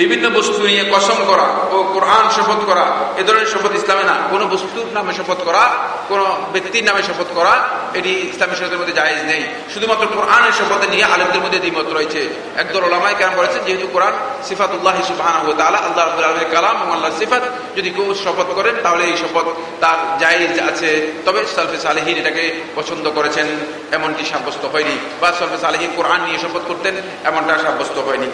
বিভিন্ন বস্তু নিয়ে কসম করা ও কোরআন শপথ করা, এ ধরনের শপথ ইসলামে না। কোনো বস্তুর নামে শপথ করা, কোন ব্যক্তির নামে শপথ করা, এটি ইসলামী শপথের মধ্যে জায়েজ নেই। শুধুমাত্র কোরআনের শপথে নিয়ে আলেমদের মধ্যে দ্বিমত রয়েছে। একদল ওলামায় কেন বলেছেন, যেহেতু কোরআন সিফাতুল্লাহ সুবাহ তালা আল্লাহ আব্দুল আলমের কালাম এবং আল্লাহ সিফাত, যদি কেউ শপথ করেন, তাহলে এই শপথ তার জায়েজ আছে। তবে সালফে সালেহীন এটাকে পছন্দ করেছেন, এমনটি সাব্যস্ত হয়নি। বা সালফে সালেহীন কোরআন নিয়ে শপথ করতেন, এমনটা সাব্যস্ত হয়নি।